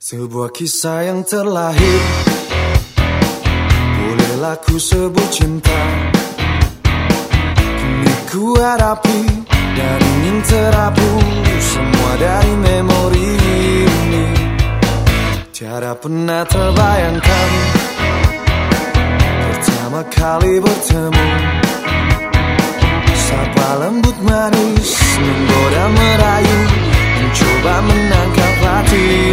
Sebuah kisah yang terlahir. Bolehlah ku sebut cinta. Kini ku hadapi dan ingin terhapus Semua dari memori ini. Tiada pernah terbayangkan Pertama kali bertemu. Sapa lembut manis Menggoda merayu Mencoba menangkap hati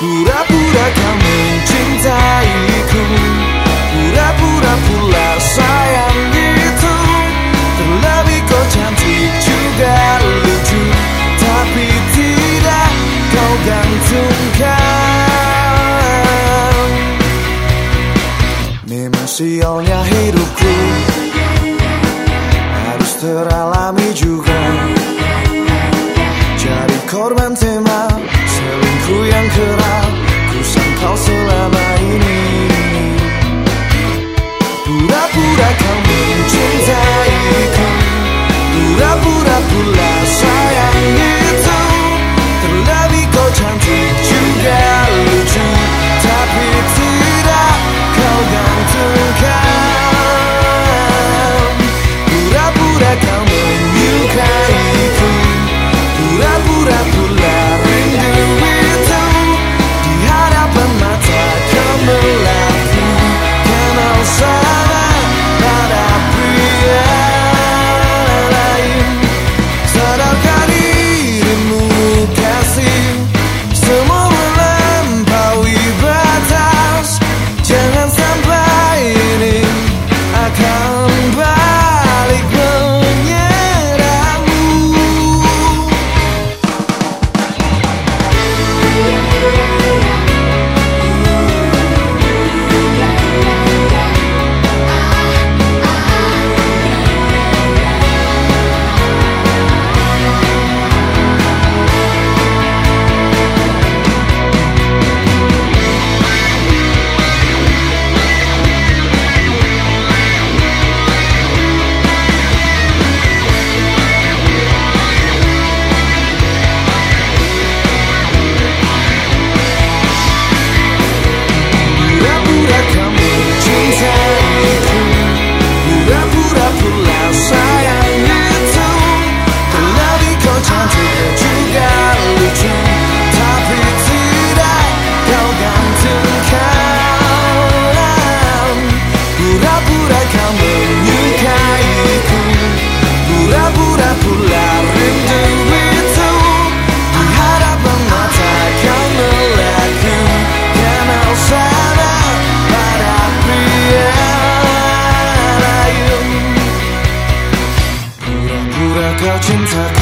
Pura-pura kau mencintaiku. Pura-pura pula sayang itu. Terlebih kau cantik juga lucu. Tapi tidak kau gantungkan. Memang sialnya hidupku. Harus teralami juga lain Pura-pura kau cintaku